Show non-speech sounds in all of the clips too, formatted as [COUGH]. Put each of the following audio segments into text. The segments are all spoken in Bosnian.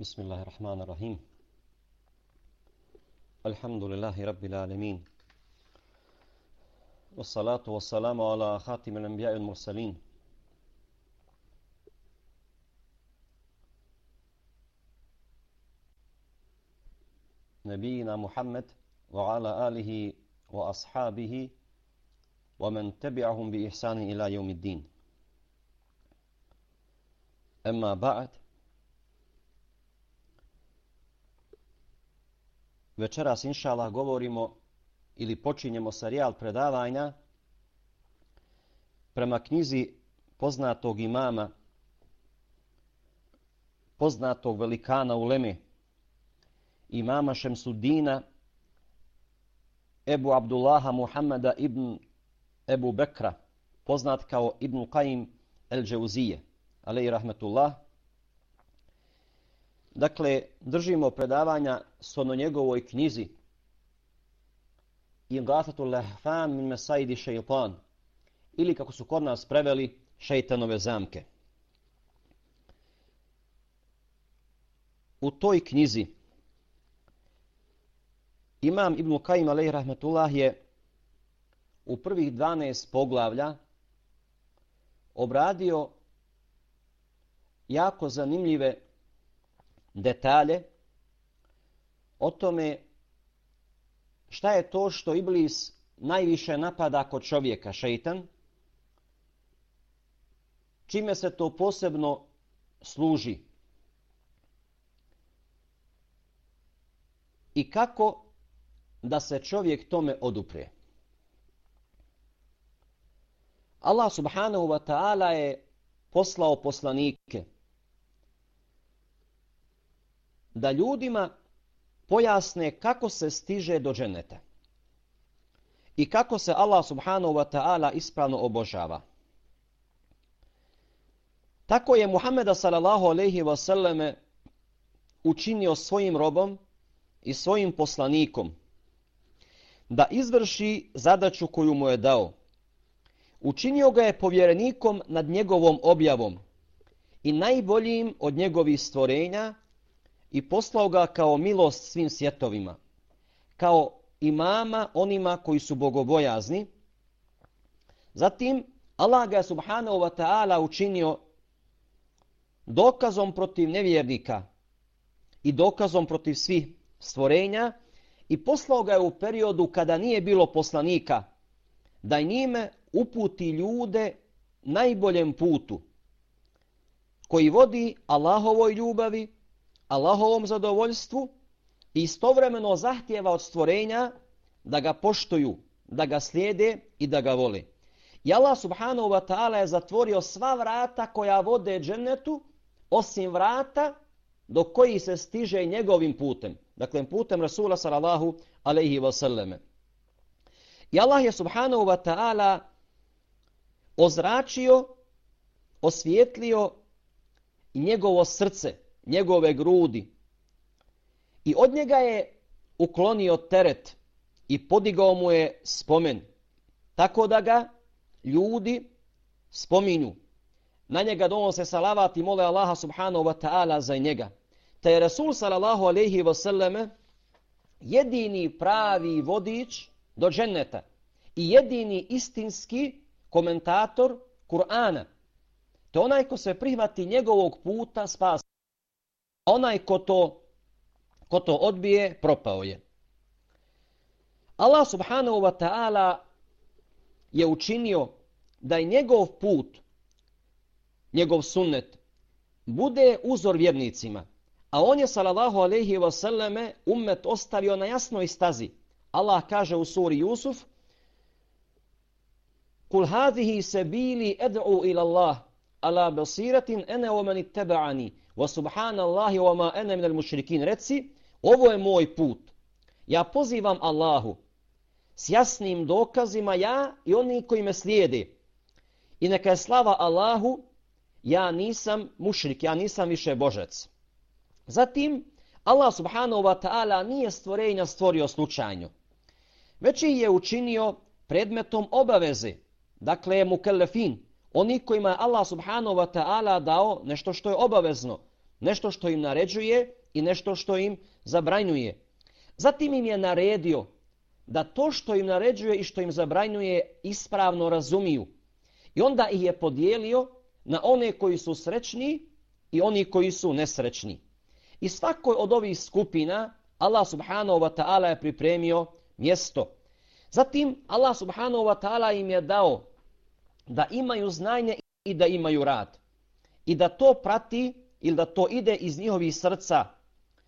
بسم الله الرحمن الرحيم. الحمد لله رب العالمين. والصلاة والسلام على خاتم الأنبياء المرسلين نبينا محمد وعلى آله وأصحابه ومن تبعهم بإحسان إلى يوم الدين. أما بعد Večeras, inšala, govorimo ili počinjemo serijal predavanja prema knjizi poznatog imama, poznatog velikana u Leme, imama Šemsudina, Ebu Abdullaha Muhammada ibn Ebu Bekra, poznat kao Ibn Qaim el-Džeuzije, alaihi rahmetullah, Dakle, držimo predavanja s ono njegovoj knjizi Igafatu lehfan min mesaidi šeitan ili kako su kod nas preveli šeitanove zamke. U toj knjizi Imam Ibn Kajim alaih rahmetullah je u prvih 12 poglavlja obradio jako zanimljive detalje o tome šta je to što Iblis najviše napada kod čovjeka, šeitan, čime se to posebno služi? I kako da se čovjek tome odupre. Allah subhanahu wa ta'ala je poslao poslanike da ljudima pojasne kako se stiže do dženeta i kako se Allah subhanahu wa ta'ala ispravno obožava. Tako je Muhammeda sallallahu alaihi wa sallame učinio svojim robom i svojim poslanikom da izvrši zadaću koju mu je dao. Učinio ga je povjerenikom nad njegovom objavom i najboljim od njegovih stvorenja i poslao ga kao milost svim svjetovima, kao imama onima koji su bogobojazni. Zatim, Allah ga subhanahu wa ta'ala učinio dokazom protiv nevjernika i dokazom protiv svih stvorenja i poslao ga je u periodu kada nije bilo poslanika, da njime uputi ljude najboljem putu, koji vodi Allahovoj ljubavi, Allahovom zadovoljstvu i istovremeno zahtjeva od stvorenja da ga poštuju, da ga slijede i da ga vole. I Allah subhanahu wa ta'ala je zatvorio sva vrata koja vode džennetu, osim vrata do koji se stiže njegovim putem. Dakle, putem Rasula sallallahu alaihi wa sallame. I Allah je subhanahu wa ta'ala ozračio, osvjetlio njegovo srce, njegove grudi. I od njega je uklonio teret i podigao mu je spomen. Tako da ga ljudi spominju. Na njega donose salavat i mole Allaha subhanahu wa ta'ala za njega. Te je Rasul sallallahu alaihi wa sallame jedini pravi vodič do dženneta i jedini istinski komentator Kur'ana. To onaj ko se prihvati njegovog puta spas onaj ko to, ko to odbije, propao je. Allah subhanahu wa ta'ala je učinio da je njegov put, njegov sunnet, bude uzor vjernicima. A on je, salallahu alaihi wa sallame, ummet ostavio na jasnoj stazi. Allah kaže u suri Jusuf, Kul hadhihi sabili ed'u ila Allah ala basiratin ana wa man ittaba'ani wa subhanallahi wa ma ana minal mushrikin reci ovo je moj put. Ja pozivam Allahu s jasnim dokazima ja i oni koji me slijede. I neka je slava Allahu ja nisam mušrik ja nisam više božac. Zatim Allah subhanahu wa ta'ala nije stvorenja stvorio slučajno već je učinio predmetom obaveze dakle je mukellefin oni kojima je Allah subhanahu wa ta'ala dao nešto što je obavezno, nešto što im naređuje i nešto što im zabranjuje. Zatim im je naredio da to što im naređuje i što im zabranjuje ispravno razumiju. I onda ih je podijelio na one koji su srećni i oni koji su nesrećni. I svakoj od ovih skupina Allah subhanahu wa ta'ala je pripremio mjesto. Zatim Allah subhanahu wa ta'ala im je dao da imaju znanje i da imaju rad. I da to prati ili da to ide iz njihovih srca,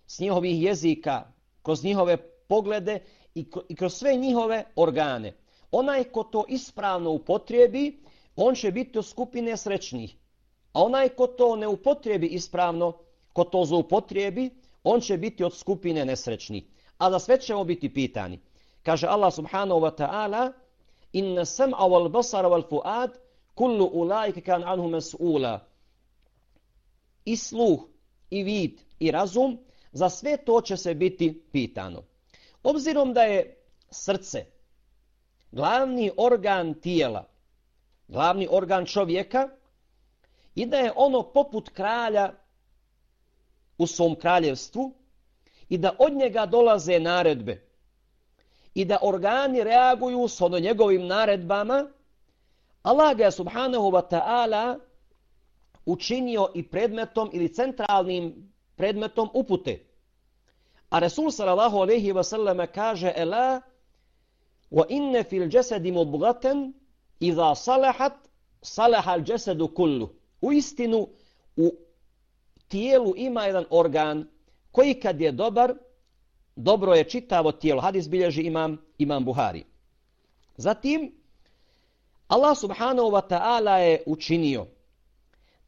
s njihovih jezika, kroz njihove poglede i kroz sve njihove organe. Onaj ko to ispravno upotrijebi, on će biti u skupine srećnih. A onaj ko to ne upotrijebi ispravno, ko to zaupotrijebi, on će biti od skupine nesrećnih. A da sve ćemo biti pitani. Kaže Allah subhanahu wa ta'ala, inna sam'a wal basara wal fuad, kullu ulaika kan anhu mas'ula. I sluh, i vid, i razum, za sve to će se biti pitano. Obzirom da je srce glavni organ tijela, glavni organ čovjeka i da je ono poput kralja u svom kraljevstvu i da od njega dolaze naredbe i da organi reaguju s ono njegovim naredbama, Allah ga subhanahu wa ta'ala učinio i predmetom ili centralnim predmetom upute. A Resul sallallahu alaihi wa sallam kaže Ela wa inne fil jasadi mubgatan iza salahat salaha al jasadu kullu. U istinu u tijelu ima jedan organ koji kad je dobar, dobro je čitavo tijelo. Hadis bilježi imam, imam Buhari. Zatim, Allah subhanahu wa ta'ala je učinio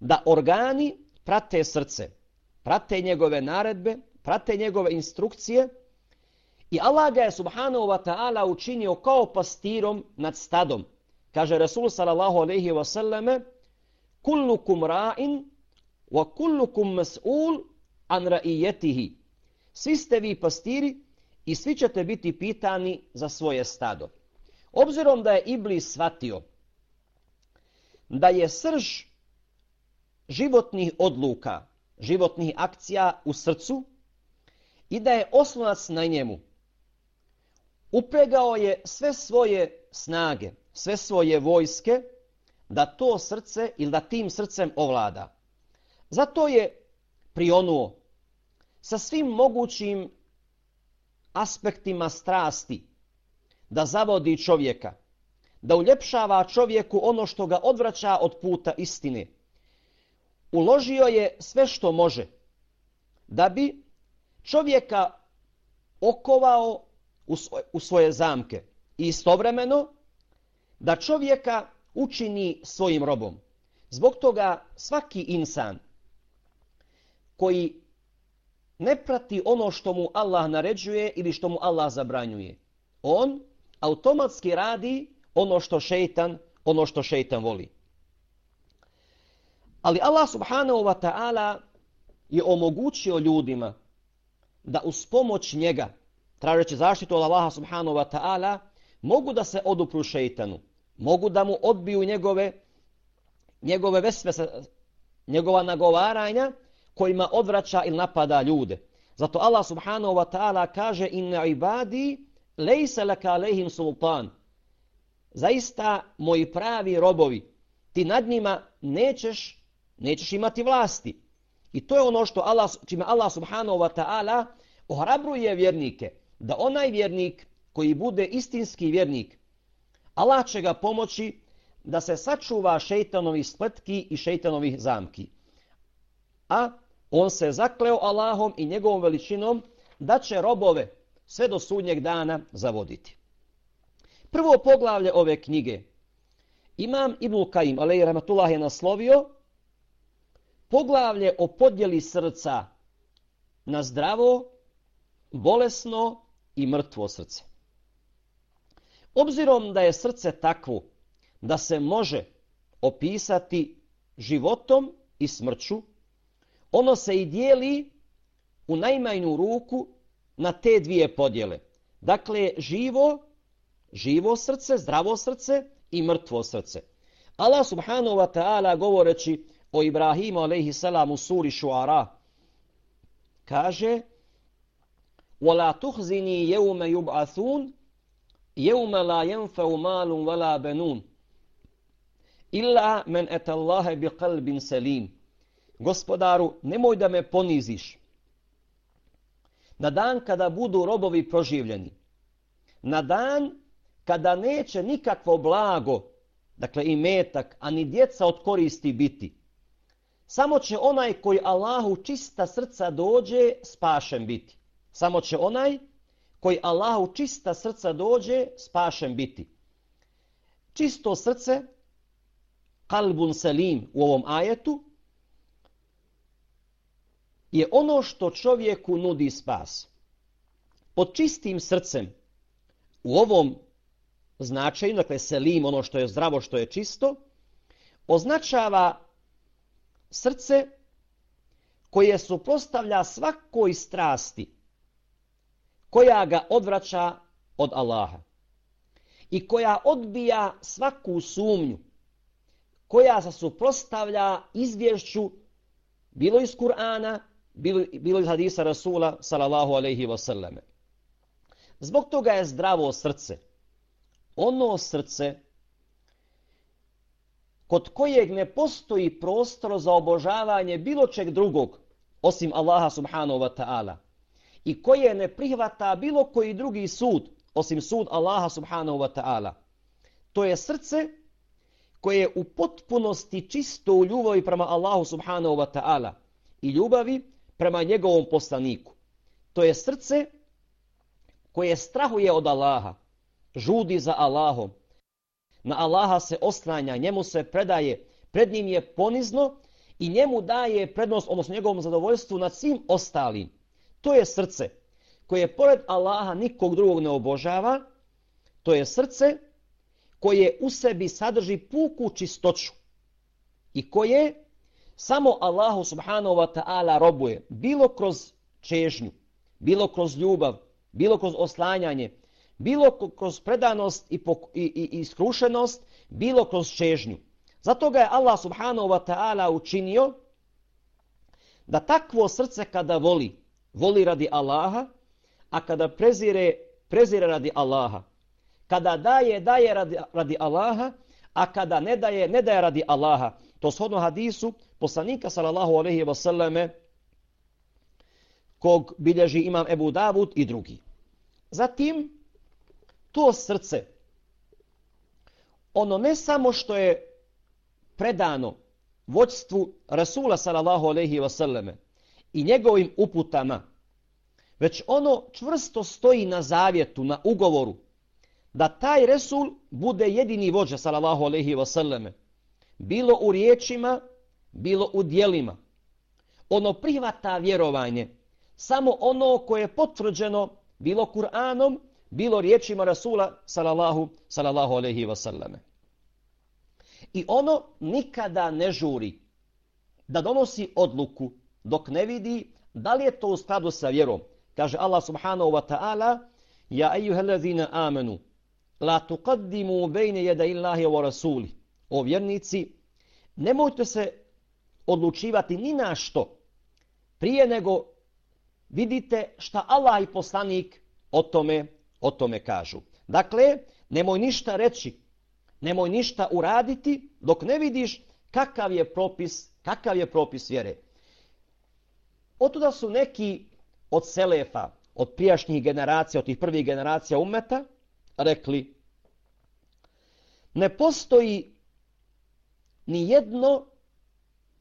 da organi prate srce, prate njegove naredbe, prate njegove instrukcije i Allah ga je subhanahu wa ta'ala učinio kao pastirom nad stadom. Kaže Rasul sallallahu alaihi wa sallame kullukum ra'in wa kullukum mas'ul an ra'iyatihi. Svi ste vi pastiri i svi ćete biti pitani za svoje stado. Obzirom da je Iblis shvatio da je srž životnih odluka, životnih akcija u srcu i da je oslonac na njemu, upregao je sve svoje snage, sve svoje vojske da to srce ili da tim srcem ovlada. Zato je prionuo sa svim mogućim aspektima strasti da zavodi čovjeka, da uljepšava čovjeku ono što ga odvraća od puta istine. Uložio je sve što može da bi čovjeka okovao u svoje, zamke i istovremeno da čovjeka učini svojim robom. Zbog toga svaki insan koji ne prati ono što mu Allah naređuje ili što mu Allah zabranjuje. On automatski radi ono što šeitan, ono što šeitan voli. Ali Allah subhanahu wa ta'ala je omogućio ljudima da uz pomoć njega, tražeći zaštitu od Allaha subhanahu wa ta'ala, mogu da se odupru šeitanu, mogu da mu odbiju njegove, njegove vesvese, njegova nagovaranja, kojima odvraća ili napada ljude. Zato Allah subhanahu wa ta'ala kaže inna ibadi lejse laka alehim sultan. Zaista moji pravi robovi, ti nad njima nećeš, nećeš imati vlasti. I to je ono što Allah, čime Allah subhanahu wa ta'ala ohrabruje vjernike. Da onaj vjernik koji bude istinski vjernik, Allah će ga pomoći da se sačuva šeitanovih spletki i šeitanovih zamki. A on se zakleo Allahom i njegovom veličinom da će robove sve do sudnjeg dana zavoditi. Prvo poglavlje ove knjige Imam Ibn Kaim, i rahmatullah, je naslovio poglavlje o podjeli srca na zdravo, bolesno i mrtvo srce. Obzirom da je srce takvo da se može opisati životom i smrću, ono se i dijeli u najmanju ruku na te dvije podjele. Dakle, živo, živo srce, zdravo srce i mrtvo srce. Allah subhanahu wa ta'ala govoreći o Ibrahimu alaihi salam u suri Šuara kaže وَلَا تُخْزِنِي يَوْمَ يُبْعَثُونَ يَوْمَ لَا يَنْفَوْ مَالٌ وَلَا بَنُونَ إِلَّا مَنْ أَتَ اللَّهَ بِقَلْبٍ سَلِيمٍ Gospodaru, nemoj da me poniziš. Na dan kada budu robovi proživljeni. Na dan kada neće nikakvo blago, dakle i metak, ani djeca od koristi biti. Samo će onaj koji Allahu čista srca dođe spašen biti. Samo će onaj koji Allahu čista srca dođe spašen biti. Čisto srce, kalbun selim u ovom ajetu, je ono što čovjeku nudi spas. Pod čistim srcem u ovom značaju, dakle selim, ono što je zdravo, što je čisto, označava srce koje suprostavlja svakoj strasti koja ga odvraća od Allaha i koja odbija svaku sumnju koja se suprostavlja izvješću bilo iz Kur'ana, bilo, bilo iz hadisa Rasula sallallahu alaihi wasallam. Zbog toga je zdravo srce. Ono srce kod kojeg ne postoji prostor za obožavanje bilo čeg drugog osim Allaha subhanahu wa ta'ala i koje ne prihvata bilo koji drugi sud osim sud Allaha subhanahu wa ta'ala. To je srce koje je u potpunosti čisto u ljubavi prema Allahu subhanahu wa ta'ala i ljubavi prema njegovom poslaniku. To je srce koje strahuje od Allaha, žudi za Allahom, na Allaha se oslanja, njemu se predaje, pred njim je ponizno i njemu daje prednost, odnosno njegovom zadovoljstvu nad svim ostalim. To je srce koje pored Allaha nikog drugog ne obožava, to je srce koje u sebi sadrži puku čistoću i koje samo Allahu subhanahu wa ta'ala robuje, bilo kroz čežnju, bilo kroz ljubav, bilo kroz oslanjanje, bilo kroz predanost i, i, i, i bilo kroz čežnju. Zato ga je Allah subhanahu wa ta'ala učinio da takvo srce kada voli, voli radi Allaha, a kada prezire, prezire radi Allaha. Kada daje, daje radi, radi Allaha, a kada ne daje, ne daje radi Allaha. To shodno hadisu poslanika sallallahu alejhi wa selleme kog bilježi imam Ebu Davud i drugi. Zatim, to srce, ono ne samo što je predano vođstvu Rasula sallallahu alaihi wasallame i njegovim uputama, već ono čvrsto stoji na zavjetu, na ugovoru, da taj Resul bude jedini vođa sallallahu alaihi wasallame, bilo u riječima, bilo u dijelima. Ono prihvata vjerovanje, samo ono koje je potvrđeno bilo Kur'anom, bilo riječima Rasula sallallahu, sallallahu alaihi wasallam. I ono nikada ne žuri da donosi odluku dok ne vidi da li je to u skladu sa vjerom. Kaže Allah subhanahu wa ta'ala Ja ejuhellezina amenu la tuqaddimu bejne jeda illahi wa rasuli. O vjernici, nemojte se odlučivati ni na što prije nego vidite šta Allah i poslanik o tome o tome kažu. Dakle, nemoj ništa reći, nemoj ništa uraditi dok ne vidiš kakav je propis, kakav je propis vjere. Otuda su neki od selefa, od prijašnjih generacija, od tih prvih generacija umeta, rekli ne postoji ni jedno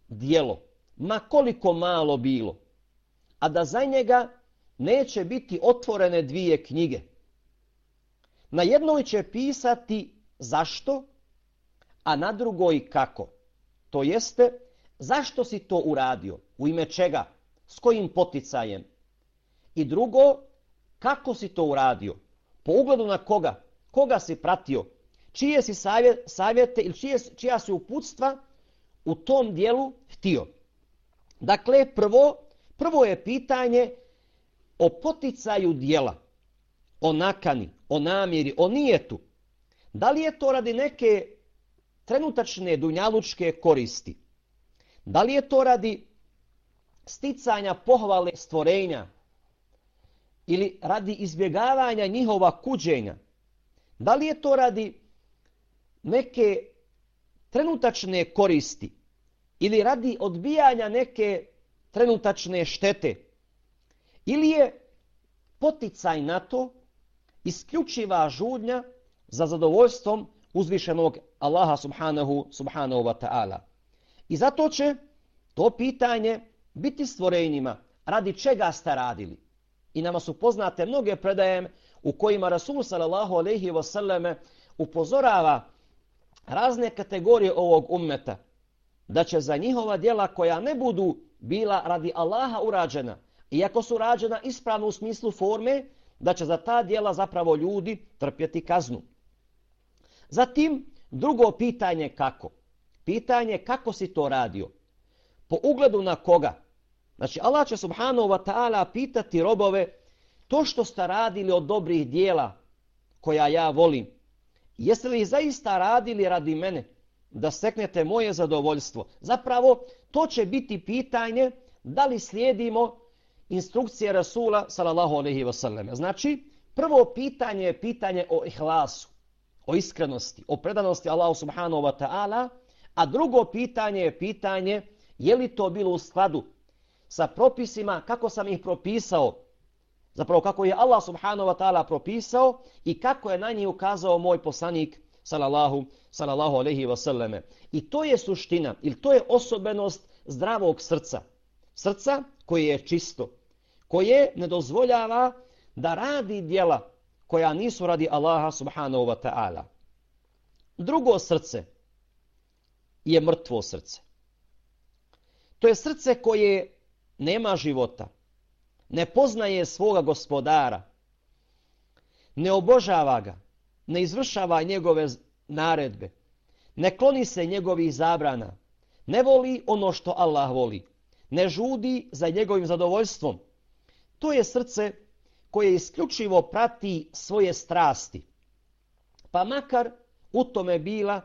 dijelo, ma koliko malo bilo, a da za njega neće biti otvorene dvije knjige. Na jednoj će pisati zašto, a na drugoj kako. To jeste, zašto si to uradio, u ime čega, s kojim poticajem. I drugo, kako si to uradio, po ugledu na koga, koga si pratio, čije si savjete ili čije, čija si uputstva u tom dijelu htio. Dakle, prvo, prvo je pitanje o poticaju dijela, o nakani, o namjeri, o nijetu. Da li je to radi neke trenutačne dunjalučke koristi? Da li je to radi sticanja pohvale stvorenja ili radi izbjegavanja njihova kuđenja, da li je to radi neke trenutačne koristi ili radi odbijanja neke trenutačne štete ili je poticaj na to isključiva žudnja za zadovoljstvom uzvišenog Allaha subhanahu, subhanahu wa ta'ala. I zato će to pitanje biti stvorenjima radi čega ste radili. I nama su poznate mnoge predaje u kojima Rasul sallallahu alaihi wa sallam upozorava razne kategorije ovog ummeta da će za njihova djela koja ne budu bila radi Allaha urađena, iako su rađena ispravno u smislu forme, da će za ta djela zapravo ljudi trpjeti kaznu. Zatim, drugo pitanje kako? Pitanje kako si to radio? Po ugledu na koga? Znači, Allah će subhanahu wa ta'ala pitati robove to što ste radili od dobrih dijela koja ja volim. Jeste li zaista radili radi mene da steknete moje zadovoljstvo? Zapravo, to će biti pitanje da li slijedimo instrukcije Rasula sallallahu alaihi wa sallam. Znači, prvo pitanje je pitanje o ihlasu, o iskrenosti, o predanosti Allahu subhanahu wa ta'ala, a drugo pitanje je pitanje je li to bilo u skladu sa propisima kako sam ih propisao, zapravo kako je Allah subhanahu wa ta'ala propisao i kako je na njih ukazao moj poslanik sallallahu, sallallahu alaihi wasallame. I to je suština, ili to je osobenost zdravog srca. Srca koje je čisto, koje ne dozvoljava da radi dijela koja nisu radi Allaha subhanahu wa ta'ala. Drugo srce je mrtvo srce. To je srce koje nema života, ne poznaje svoga gospodara, ne obožava ga, ne izvršava njegove naredbe, ne kloni se njegovih zabrana, ne voli ono što Allah voli, ne žudi za njegovim zadovoljstvom. To je srce koje isključivo prati svoje strasti. Pa makar u tome bila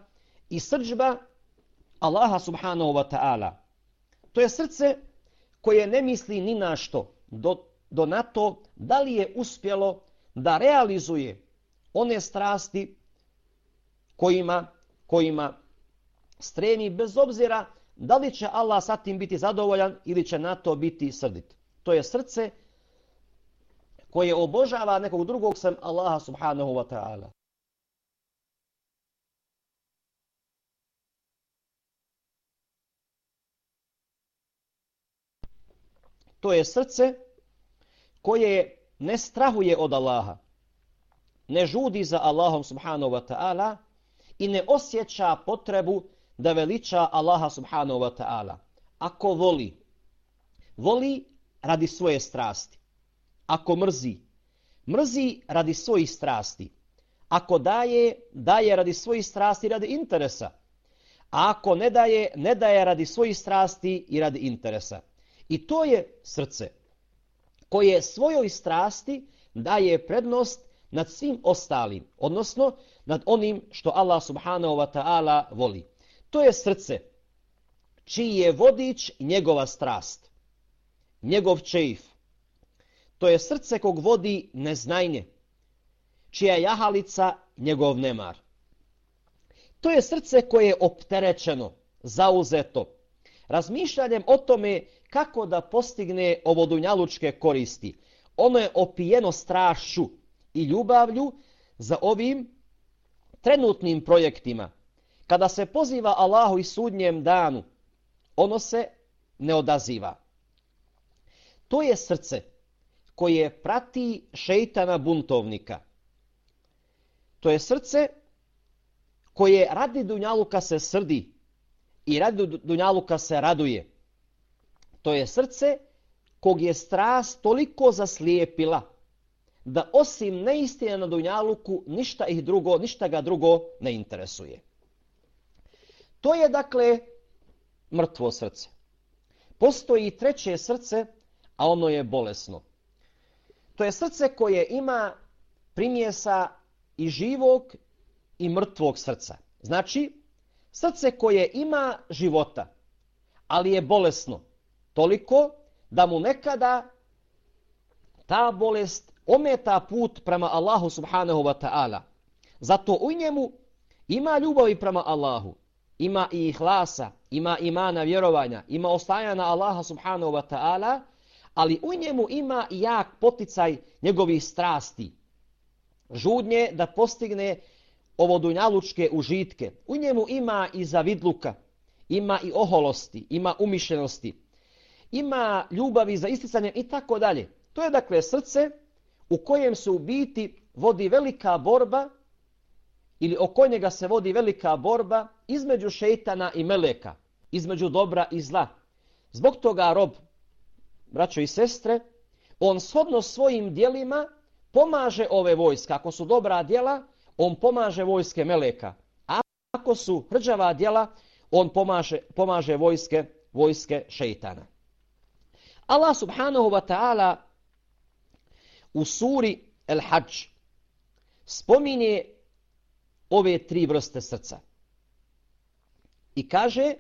i srđba Allaha subhanahu wa ta'ala. To je srce koje ne misli ni na što do, do na to da li je uspjelo da realizuje one strasti kojima, kojima stremi bez obzira da li će Allah sa tim biti zadovoljan ili će na to biti srdit. To je srce koje obožava nekog drugog sem Allaha subhanahu wa ta'ala. To je srce koje ne strahuje od Allaha, ne žudi za Allahom subhanahu wa ta'ala i ne osjeća potrebu da veliča Allaha subhanahu wa ta'ala. Ako voli, voli radi svoje strasti. Ako mrzi, mrzi radi svojih strasti. Ako daje, daje radi svojih strasti i radi interesa. A ako ne daje, ne daje radi svojih strasti i radi interesa. I to je srce koje svojoj strasti daje prednost nad svim ostalim, odnosno nad onim što Allah subhanahu wa ta'ala voli. To je srce čiji je vodič njegova strast, njegov čeif. To je srce kog vodi neznajnje, čija jahalica njegov nemar. To je srce koje je opterećeno, zauzeto, razmišljanjem o tome kako da postigne ovo dunjalučke koristi. Ono je opijeno strašću i ljubavlju za ovim trenutnim projektima. Kada se poziva Allahu i sudnjem danu, ono se ne odaziva. To je srce koje prati šeitana buntovnika. To je srce koje radi dunjaluka se srdi i radi dunjaluka se raduje. To je srce kog je strast toliko zaslijepila da osim neistine na Dunjaluku ništa ih drugo, ništa ga drugo ne interesuje. To je dakle mrtvo srce. Postoji treće srce, a ono je bolesno. To je srce koje ima primjesa i živog i mrtvog srca. Znači, srce koje ima života, ali je bolesno, toliko da mu nekada ta bolest ometa put prema Allahu subhanahu wa ta'ala. Zato u njemu ima ljubavi prema Allahu, ima i ihlasa, ima imana vjerovanja, ima ostajanja na Allaha subhanahu wa ta'ala, ali u njemu ima jak poticaj njegovih strasti. Žudnje da postigne ovo dunjalučke užitke. U njemu ima i zavidluka, ima i oholosti, ima umišljenosti, ima ljubavi za isticanje i tako dalje. To je dakle srce u kojem se u biti vodi velika borba ili oko njega se vodi velika borba između šeitana i meleka, između dobra i zla. Zbog toga rob, braćo i sestre, on shodno svojim dijelima pomaže ove vojske. Ako su dobra dijela, on pomaže vojske meleka. A ako su hrđava dijela, on pomaže, pomaže vojske, vojske šeitana. Allah subhanahu wa ta'ala u suri El Hajj spominje ove tri vrste srca. I kaže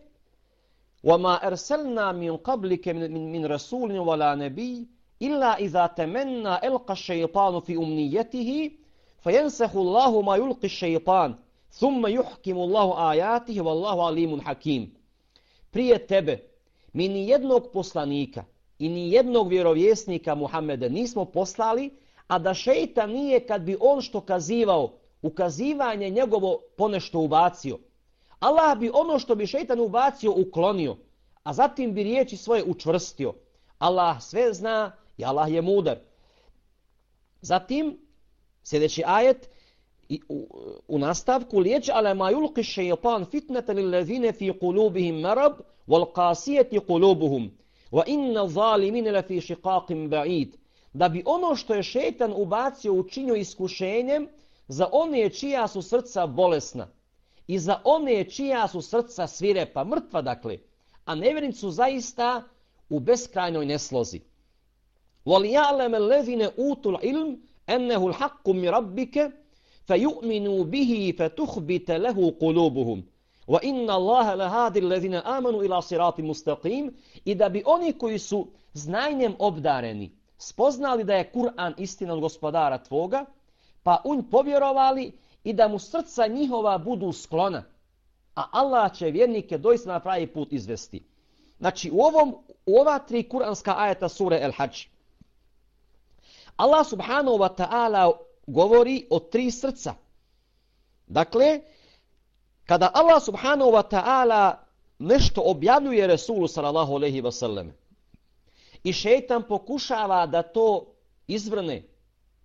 وَمَا أَرْسَلْنَا مِنْ قَبْلِكَ مِنْ, مِنْ رَسُولٍ وَلَا نَبِيٍ إِلَّا إِذَا تَمَنَّا أَلْقَ الشَّيْطَانُ فِي أُمْنِيَّتِهِ فَيَنْسَخُ اللَّهُ مَا يُلْقِ الشَّيْطَانُ ثُمَّ يُحْكِمُ اللَّهُ آيَاتِهِ وَاللَّهُ عَلِيمٌ حَكِيمٌ Prije tebe, mi ni jednog poslanika i ni jednog vjerovjesnika Muhammeda nismo poslali, a da šeitan nije kad bi on što kazivao, ukazivanje njegovo ponešto ubacio. Allah bi ono što bi šeitan ubacio uklonio, a zatim bi riječi svoje učvrstio. Allah sve zna i Allah je mudar. Zatim, sljedeći ajet, i u, u nastavku liječ ale ma yulqi shaytan fitnatan lil ladina fi qulubihim marab wal qasiyati qulubuhum wa inna zalimin la fi shiqaqin ba'id da bi ono što je šejtan ubacio učinio iskušenjem za one čija su srca bolesna i za one čija su srca svirepa, mrtva dakle, a nevjernici su zaista u beskrajnoj neslozi. وَلِيَعْلَمَ الَّذِينَ أُوتُوا أنه الحق من ربك فيؤمنوا به فتخبت له قلوبهم وإن الله لهذه الذين آمنوا إلى صراط مستقيم إذا بأني su زنينم obdareni spoznali da je Kur'an istina od gospodara tvoga, pa unj povjerovali i da mu srca njihova budu sklona, a Allah će vjernike doista na pravi put izvesti. Znači u, ovom, u ova tri kuranska ajeta sure El Hadži, Allah subhanahu wa ta'ala govori o tri srca. Dakle, kada Allah subhanahu wa ta'ala nešto objavljuje Resulu sallallahu alaihi wa sallam i šeitan pokušava da to izvrne,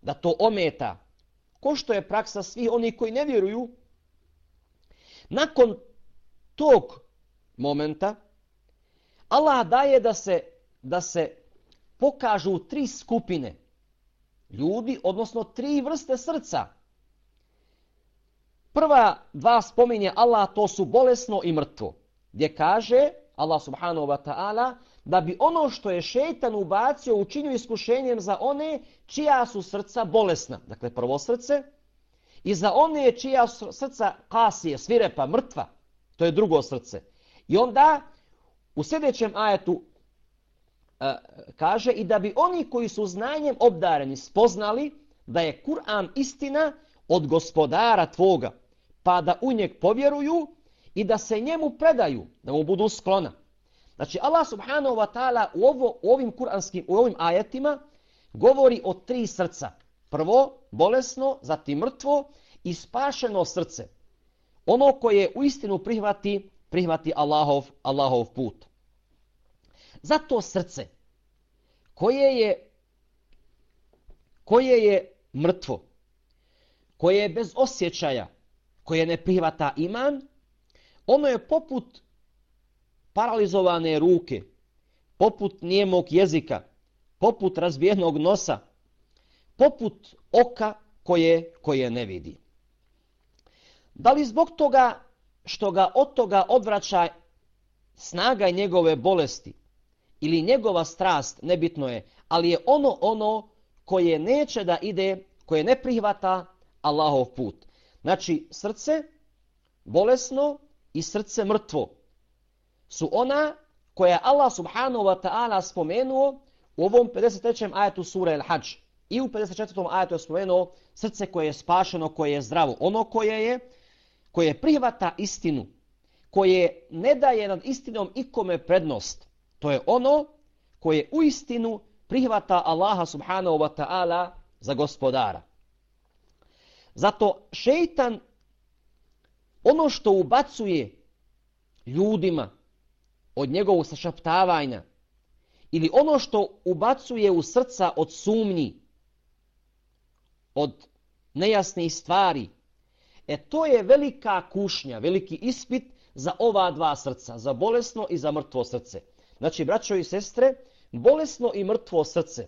da to ometa, ko što je praksa svih oni koji ne vjeruju, nakon tog momenta Allah daje da se, da se pokažu tri skupine ljudi, odnosno tri vrste srca. Prva dva spominje Allah, to su bolesno i mrtvo, gdje kaže Allah subhanahu wa ta'ala da bi ono što je šeitan ubacio učinio iskušenjem za one čija su srca bolesna. Dakle, prvo srce. I za one čija su srca kasije, svirepa, mrtva. To je drugo srce. I onda u sljedećem ajetu kaže i da bi oni koji su znanjem obdareni spoznali da je Kur'an istina od gospodara tvoga, pa da u njeg povjeruju i da se njemu predaju, da mu budu sklona. Znači Allah subhanahu wa ta'ala u, ovo, u ovim kuranskim, u ovim ajetima govori o tri srca. Prvo, bolesno, zatim mrtvo i spašeno srce. Ono koje u istinu prihvati, prihvati Allahov, Allahov put za to srce. Koje je koje je mrtvo, koje je bez osjećaja, koje ne prihvata iman, ono je poput paralizovane ruke, poput nijemog jezika, poput razbijenog nosa, poput oka koje, koje ne vidi. Da li zbog toga što ga od toga odvraća snaga njegove bolesti? Ili njegova strast, nebitno je, ali je ono ono koje neće da ide, koje ne prihvata Allahov put. Znači, srce bolesno i srce mrtvo su ona koja je Allah subhanahu wa ta'ala spomenuo u ovom 53. ajetu sura Al-Hajj. I u 54. ajetu je spomenuo srce koje je spašeno, koje je zdravo. Ono koje je, koje prihvata istinu, koje ne daje nad istinom ikome prednost. To je ono koje u istinu prihvata Allaha subhanahu wa ta'ala za gospodara. Zato šeitan ono što ubacuje ljudima od njegovog sašaptavanja ili ono što ubacuje u srca od sumnji, od nejasnih stvari, e to je velika kušnja, veliki ispit za ova dva srca, za bolesno i za mrtvo srce. Znači, braćo i sestre, bolesno i mrtvo srce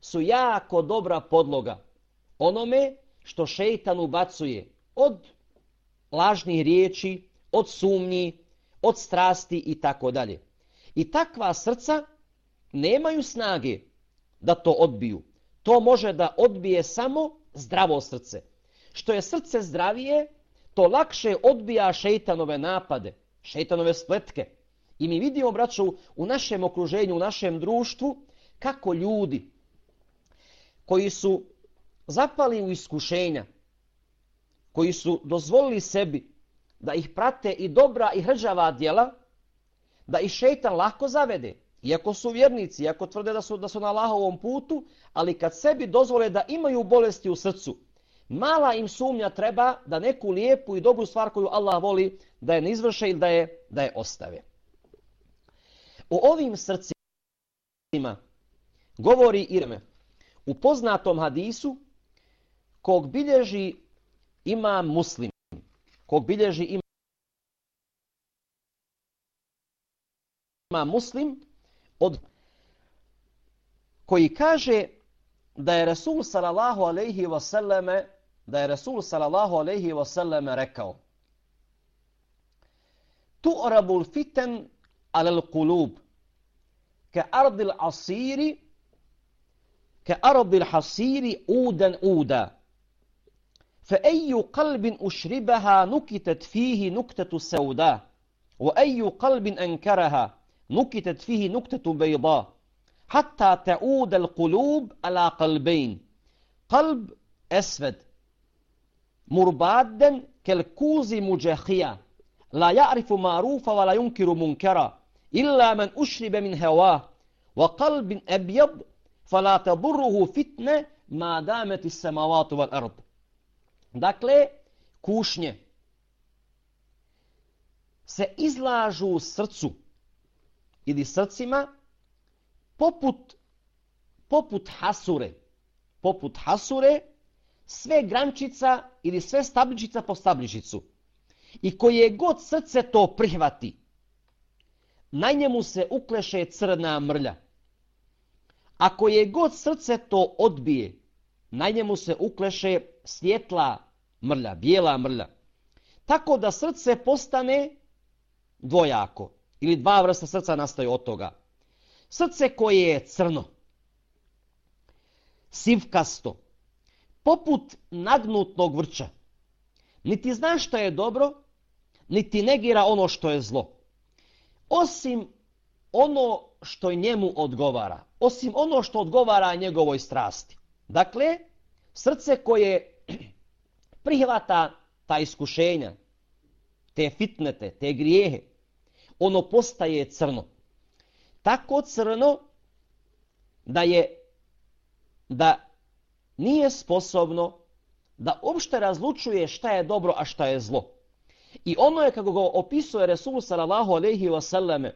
su jako dobra podloga onome što šeitan ubacuje od lažnih riječi, od sumnji, od strasti i tako dalje. I takva srca nemaju snage da to odbiju. To može da odbije samo zdravo srce. Što je srce zdravije, to lakše odbija šeitanove napade, šeitanove spletke. I mi vidimo, braću, u našem okruženju, u našem društvu, kako ljudi koji su zapali u iskušenja, koji su dozvolili sebi da ih prate i dobra i hrđava djela, da ih šeitan lako zavede, iako su vjernici, iako tvrde da su, da su na Allahovom putu, ali kad sebi dozvole da imaju bolesti u srcu, mala im sumnja treba da neku lijepu i dobru stvar koju Allah voli da je ne izvrše ili da je, da je ostave. O ovim srcima govori Irme u poznatom hadisu kog bilježi ima muslim, kog bilježi ima muslim od koji kaže da je Rasul sallallahu alejhi ve selleme da je Rasul sallallahu alejhi ve selleme rekao Tu'rabu al-fitan ka ardi al-asiri ka ardi al-hasiri udan uda فأي قلب أشربها نكتت فيه نكتة سوداء وأي قلب أنكرها نكتت فيه نكتة بيضاء. حتى تعود القلوب على قلبين قلب أسود مربادا كالكوز مجاخيا لا يعرف معروف ولا ينكر منكرا. illa man ušribe min heva wa kalbin ebjab fala te burruhu fitne ma dameti is samavatu val ard. Dakle, kušnje se izlažu srcu ili srcima poput, poput hasure. Poput hasure sve grančica ili sve stabličica po stabličicu. I koje god srce to prihvati, na njemu se ukleše crna mrlja. Ako je god srce to odbije, na njemu se ukleše svjetla mrlja, bijela mrlja. Tako da srce postane dvojako. Ili dva vrsta srca nastaju od toga. Srce koje je crno, sivkasto, poput nagnutnog vrča. Niti zna što je dobro, niti negira ono što je zlo. Osim ono što njemu odgovara. Osim ono što odgovara njegovoj strasti. Dakle, srce koje [CLEARS THROAT] prihvata ta iskušenja, te fitnete, te grijehe, ono postaje crno. Tako crno da je da nije sposobno da uopšte razlučuje šta je dobro, a šta je zlo. I ono je, kako ga opisuje Resul sallallahu alaihi wasallam,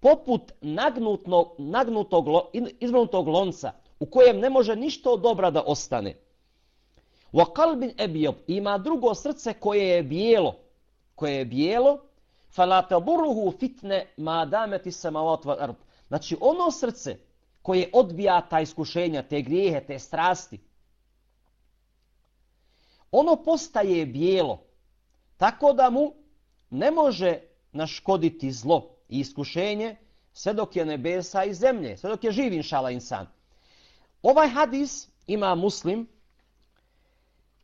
poput nagnutnog, nagnutog, izvrnutog lonca, u kojem ne može ništa od dobra da ostane. Wa qalbin abyad ima drugo srce koje je bijelo, koje je bijelo, fala taburuhu fitne ma damat as-samawati wal ard. Znači ono srce koje odbija ta iskušenja, te grijehe, te strasti. Ono postaje bijelo, tako da mu ne može naškoditi zlo i iskušenje sve dok je nebesa i zemlje, sve dok je živ inšala insan. Ovaj hadis ima muslim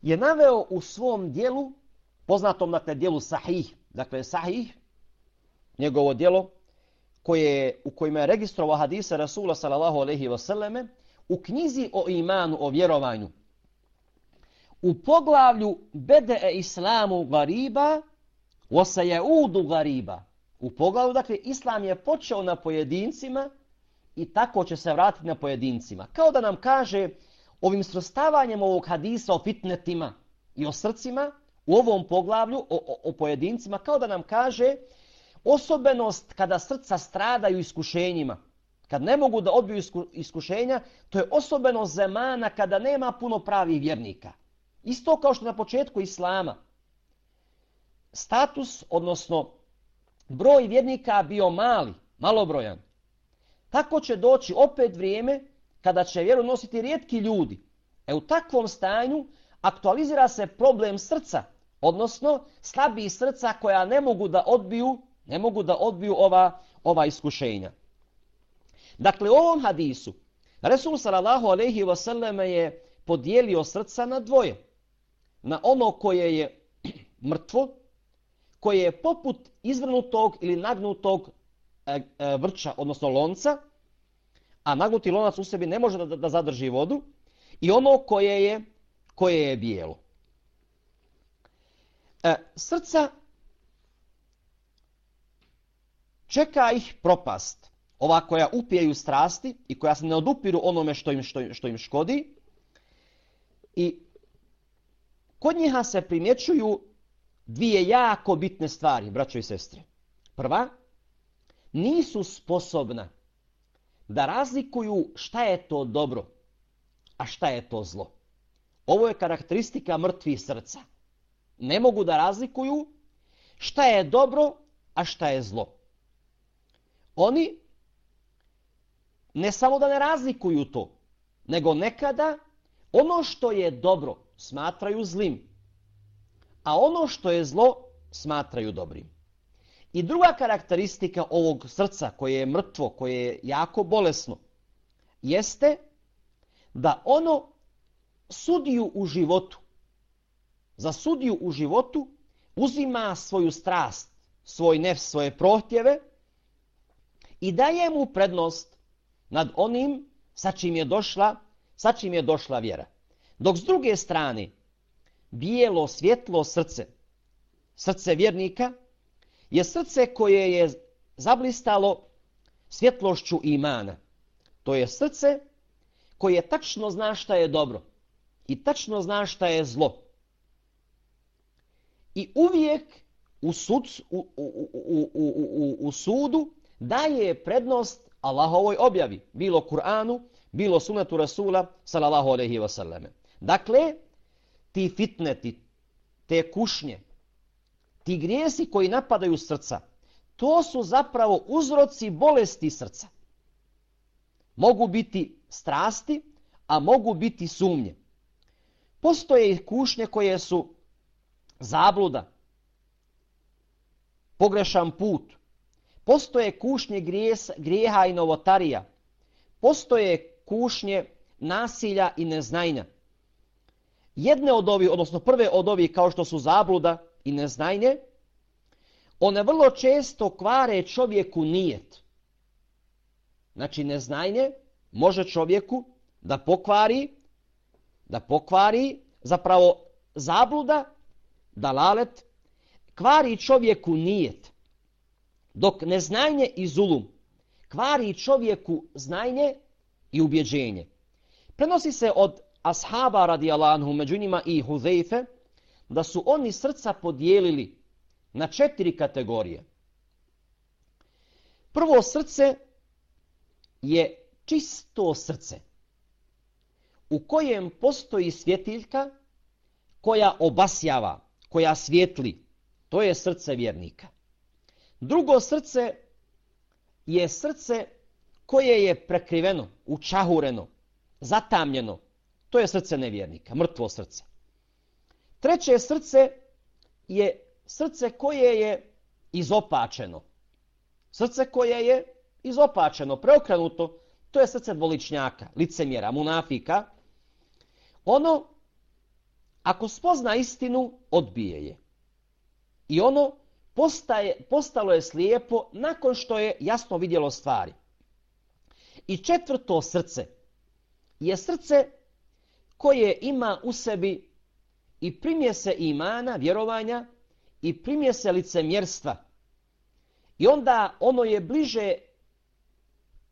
je naveo u svom dijelu, poznatom dakle dijelu Sahih, dakle Sahih, njegovo dijelo, koje, u kojima je registrovao hadise Rasula sallallahu alaihi wasallame, u knjizi o imanu, o vjerovanju, u poglavlju Bede e islamu gariba, osa je gariba. U poglavlju, dakle, islam je počeo na pojedincima i tako će se vratiti na pojedincima. Kao da nam kaže ovim srostavanjem ovog hadisa o fitnetima i o srcima, u ovom poglavlju o, o, o pojedincima, kao da nam kaže osobenost kada srca stradaju iskušenjima, kad ne mogu da odbiju iskušenja, to je osobenost zemana kada nema puno pravih vjernika. Isto kao što na početku Islama. Status, odnosno broj vjernika bio mali, malobrojan. Tako će doći opet vrijeme kada će vjeru nositi rijetki ljudi. E u takvom stanju aktualizira se problem srca, odnosno slabiji srca koja ne mogu da odbiju, ne mogu da odbiju ova, ova iskušenja. Dakle, u ovom hadisu Resul sallallahu alejhi ve selleme je podijelio srca na dvoje. Na ono koje je [CLEARS THROAT] mrtvo, koje je poput izvrnutog ili nagnutog e, e, vrča, odnosno lonca, a nagnuti lonac u sebi ne može da, da zadrži vodu, i ono koje je, koje je bijelo. E, srca čeka ih propast. Ova koja upijaju strasti i koja se ne odupiru onome što im, što, što im škodi. I kod njiha se primjećuju dvije jako bitne stvari, braćo i sestre. Prva, nisu sposobna da razlikuju šta je to dobro, a šta je to zlo. Ovo je karakteristika mrtvih srca. Ne mogu da razlikuju šta je dobro, a šta je zlo. Oni ne samo da ne razlikuju to, nego nekada ono što je dobro smatraju zlim, a ono što je zlo smatraju dobrim. I druga karakteristika ovog srca koje je mrtvo, koje je jako bolesno, jeste da ono sudiju u životu, za sudiju u životu uzima svoju strast, svoj nef, svoje prohtjeve i daje mu prednost nad onim sa čim je došla, sa čim je došla vjera. Dok s druge strane, bijelo, svjetlo srce, srce vjernika, je srce koje je zablistalo svjetlošću imana. To je srce koje tačno zna šta je dobro i tačno zna šta je zlo. I uvijek u, sud, u, u, u, u, u, u sudu daje prednost Allahovoj objavi, bilo Kur'anu, bilo sunetu Rasula, sallallahu alaihi wasallam. Dakle, ti fitneti, te kušnje, ti grijesi koji napadaju srca, to su zapravo uzroci bolesti srca. Mogu biti strasti, a mogu biti sumnje. Postoje i kušnje koje su zabluda, pogrešan put. Postoje kušnje grijes, grijeha i novotarija. Postoje kušnje nasilja i neznajnja. Jedne od ovih, odnosno prve od ovih kao što su zabluda i neznajnje, one vrlo često kvare čovjeku nijet. Znači neznajnje može čovjeku da pokvari, da pokvari zapravo zabluda, dalalet, kvari čovjeku nijet. Dok neznajnje i zulum kvari čovjeku znajnje i ubjeđenje. Prenosi se od ashaba radijalanhu, među njima i Huzeife, da su oni srca podijelili na četiri kategorije. Prvo srce je čisto srce u kojem postoji svjetiljka koja obasjava, koja svjetli. To je srce vjernika. Drugo srce je srce koje je prekriveno, učahureno, zatamljeno. To je srce nevjernika, mrtvo srce. Treće srce je srce koje je izopačeno. Srce koje je izopačeno, preokrenuto, to je srce dvoličnjaka, licemjera, munafika. Ono, ako spozna istinu, odbije je. I ono postaje, postalo je slijepo nakon što je jasno vidjelo stvari. I četvrto srce je srce koje ima u sebi i primje se imana, vjerovanja i primje se licemjerstva. I onda ono je bliže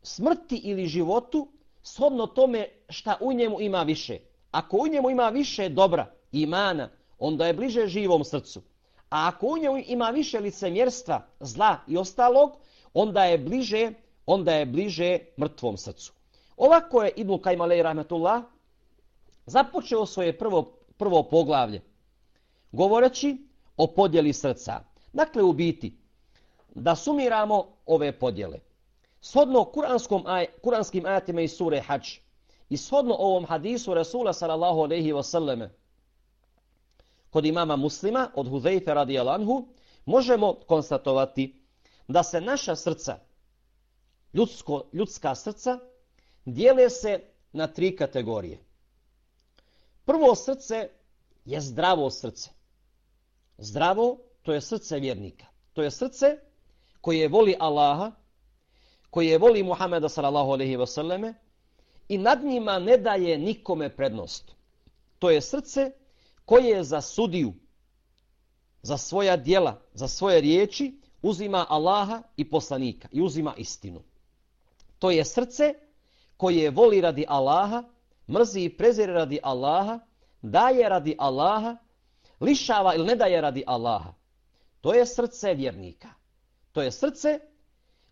smrti ili životu shodno tome šta u njemu ima više. Ako u njemu ima više dobra, imana, onda je bliže živom srcu. A ako u njemu ima više licemjerstva, zla i ostalog, onda je bliže, onda je bliže mrtvom srcu. Ovako je Ibn Kajmalej rahmetullah započeo svoje prvo, prvo poglavlje, govoreći o podjeli srca. Dakle, u biti, da sumiramo ove podjele. Shodno kuranskom aj, kuranskim ajatima iz sure Hač i shodno ovom hadisu Rasula sallallahu alaihi wa sallame kod imama muslima od Huzeyfe radijalanhu možemo konstatovati da se naša srca, ljudsko, ljudska srca, dijele se na tri kategorije. Prvo srce je zdravo srce. Zdravo, to je srce vjernika. To je srce koje voli Allaha, koje voli Muhameda sallallahu alejhi ve selleme i nad njima ne daje nikome prednost. To je srce koje je za sudiju, za svoja dijela, za svoje riječi, uzima Allaha i poslanika i uzima istinu. To je srce koje voli radi Allaha, mrzi i prezire radi Allaha, daje radi Allaha, lišava ili ne daje radi Allaha. To je srce vjernika. To je srce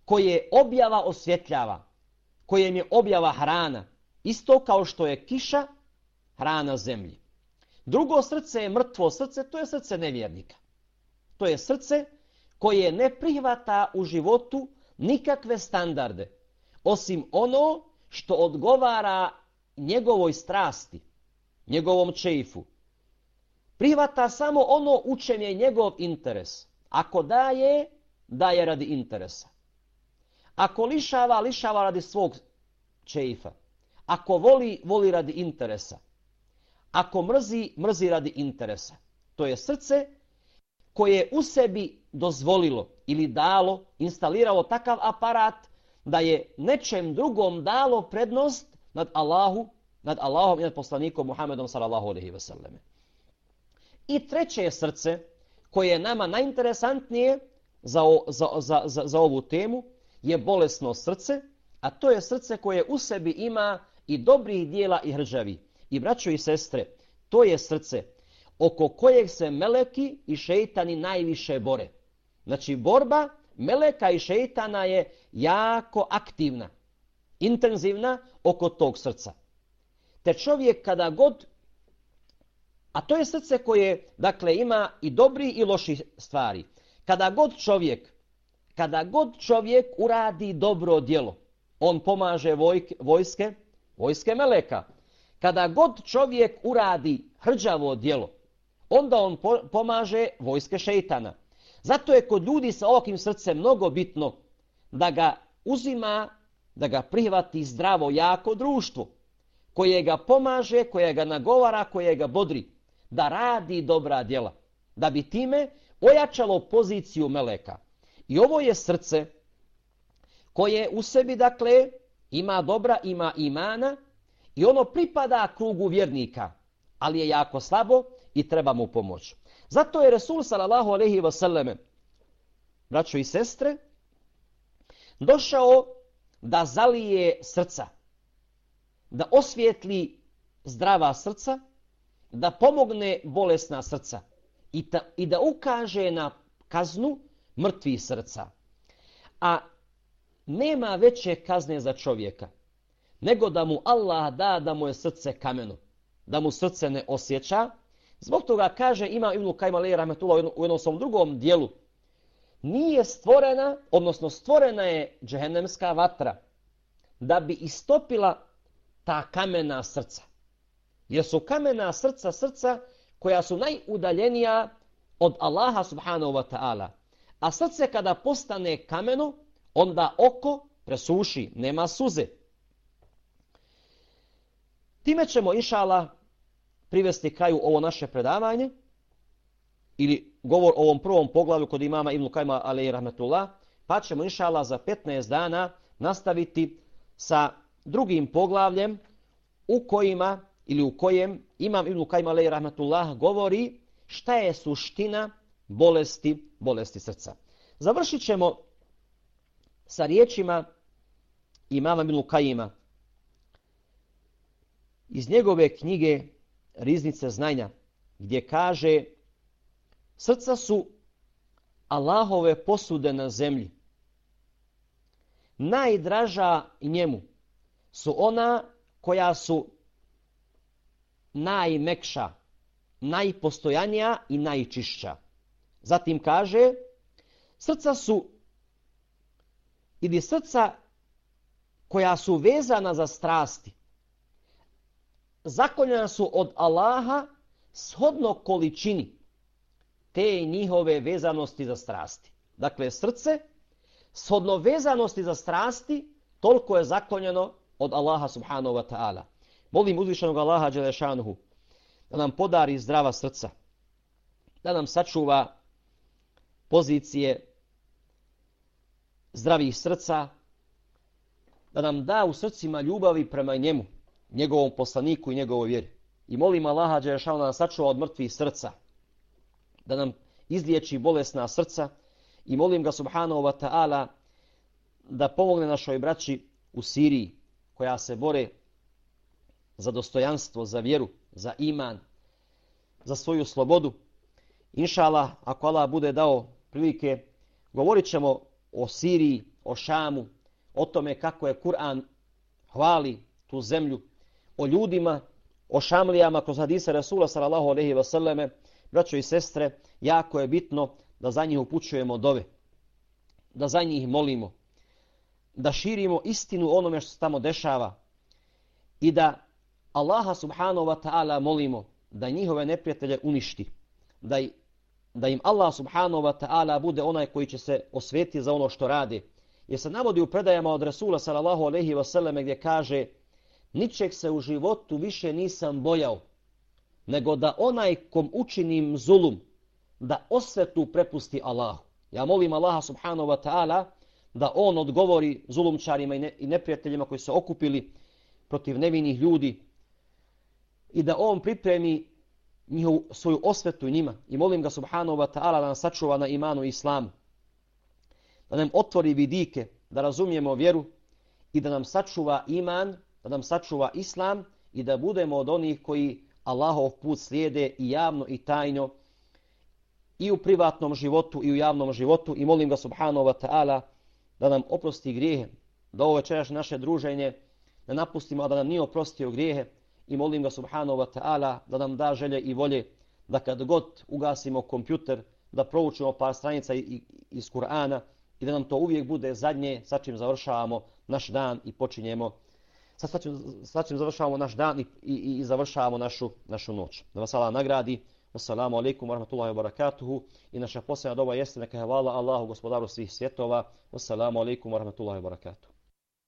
koje objava osvjetljava, kojem je objava hrana, isto kao što je kiša hrana zemlji. Drugo srce je mrtvo srce, to je srce nevjernika. To je srce koje ne prihvata u životu nikakve standarde, osim ono što odgovara njegovoj strasti, njegovom čeifu. Prihvata samo ono u čem je njegov interes. Ako daje, daje radi interesa. Ako lišava, lišava radi svog čeifa. Ako voli, voli radi interesa. Ako mrzi, mrzi radi interesa. To je srce koje u sebi dozvolilo ili dalo, instaliralo takav aparat da je nečem drugom dalo prednost nad Allahu, nad Allahom i nad poslanikom Muhammedom sallallahu alejhi ve selleme. I treće je srce koje je nama najinteresantnije za, za, za, za, za ovu temu je bolesno srce, a to je srce koje u sebi ima i dobrih dijela i hrđavi. I braćo i sestre, to je srce oko kojeg se meleki i šeitani najviše bore. Znači, borba meleka i šeitana je jako aktivna, intenzivna oko tog srca. Te čovjek kada god, a to je srce koje, dakle, ima i dobri i loši stvari. Kada god čovjek, kada god čovjek uradi dobro djelo, on pomaže vojke, vojske, vojske meleka. Kada god čovjek uradi hrđavo djelo, onda on po, pomaže vojske šeitana. Zato je kod ljudi sa ovakvim srcem mnogo bitno da ga uzima, da ga prihvati zdravo, jako društvo, koje ga pomaže, koje ga nagovara, koje ga bodri, da radi dobra djela, da bi time ojačalo poziciju meleka. I ovo je srce koje u sebi, dakle, ima dobra, ima imana i ono pripada krugu vjernika, ali je jako slabo i treba mu pomoć. Zato je Resul sallallahu alaihi wasallame, braćo i sestre, došao da zalije srca, da osvijetli zdrava srca, da pomogne bolesna srca i, ta, i da ukaže na kaznu mrtvi srca. A nema veće kazne za čovjeka nego da mu Allah da da mu je srce kameno, da mu srce ne osjeća. Zbog toga kaže ima Ibn Kajm Ali Rahmetullah u jednom svom drugom dijelu nije stvorena, odnosno stvorena je džehennemska vatra da bi istopila ta kamena srca. Jer su kamena srca srca koja su najudaljenija od Allaha subhanahu wa ta'ala. A srce kada postane kameno, onda oko presuši, nema suze. Time ćemo, inšala, privesti kraju ovo naše predavanje ili govor o ovom prvom poglavlju kod imama Ibn Kajma alaih rahmetullah, pa ćemo inša Allah za 15 dana nastaviti sa drugim poglavljem u kojima ili u kojem imam Ibn Kajma alaih rahmetullah govori šta je suština bolesti, bolesti srca. Završit ćemo sa riječima imama Ibn Kajima iz njegove knjige Riznice znanja, gdje kaže srca su Allahove posude na zemlji. Najdraža njemu su ona koja su najmekša, najpostojanija i najčišća. Zatim kaže, srca su ili srca koja su vezana za strasti, zakonjena su od Allaha shodno količini te njihove vezanosti za strasti. Dakle, srce, shodno vezanosti za strasti, toliko je zaklonjeno od Allaha subhanahu wa ta'ala. Molim uzvišenog Allaha Đelešanuhu da nam podari zdrava srca, da nam sačuva pozicije zdravih srca, da nam da u srcima ljubavi prema njemu, njegovom poslaniku i njegovoj vjeri. I molim Allaha Đerašana da nas sačuva od mrtvih srca, da nam izliječi bolesna srca i molim ga subhanahu wa ta'ala da pomogne našoj braći u Siriji koja se bore za dostojanstvo, za vjeru, za iman, za svoju slobodu. Inšala, ako Allah bude dao prilike, govorit ćemo o Siriji, o Šamu, o tome kako je Kur'an hvali tu zemlju, o ljudima, o šamlijama kroz hadise Rasula sallallahu alaihi wa sallame, braćo i sestre, jako je bitno da za njih upućujemo dove, da za njih molimo, da širimo istinu onome što se tamo dešava i da Allaha subhanahu wa ta'ala molimo da njihove neprijatelje uništi, da, da im Allah subhanahu wa ta'ala bude onaj koji će se osvetiti za ono što rade. Jer se navodi u predajama od Rasula sallallahu alaihi wa sallam gdje kaže ničeg se u životu više nisam bojao, nego da onaj kom učinim zulum, da osvetu prepusti Allahu. Ja molim Allaha subhanahu wa ta'ala da on odgovori zulumčarima i, ne, i neprijateljima koji se okupili protiv nevinih ljudi i da on pripremi njihovu, svoju osvetu njima. I molim ga subhanahu wa ta'ala da nas sačuva na imanu i islamu. Da nam otvori vidike, da razumijemo vjeru i da nam sačuva iman da nam sačuva islam i da budemo od onih koji Allahov put slijede i javno i tajno i u privatnom životu i u javnom životu i molim ga subhanahu wa ta'ala da nam oprosti grijehe, da ovo večeraš naše druženje ne napustimo, a da nam nije oprostio grijehe i molim ga subhanahu wa ta'ala da nam da želje i volje da kad god ugasimo kompjuter da proučimo par stranica iz Kur'ana i da nam to uvijek bude zadnje sa čim završavamo naš dan i počinjemo sad svačim, svačim završavamo naš dan i, i, i završavamo našu, našu noć. Da vas Allah nagradi. Assalamu alaikum wa rahmatullahi wa barakatuhu. I naša posljedna doba jeste neka je hvala Allahu gospodaru svih svjetova. Assalamu alaikum wa rahmatullahi wa barakatuhu.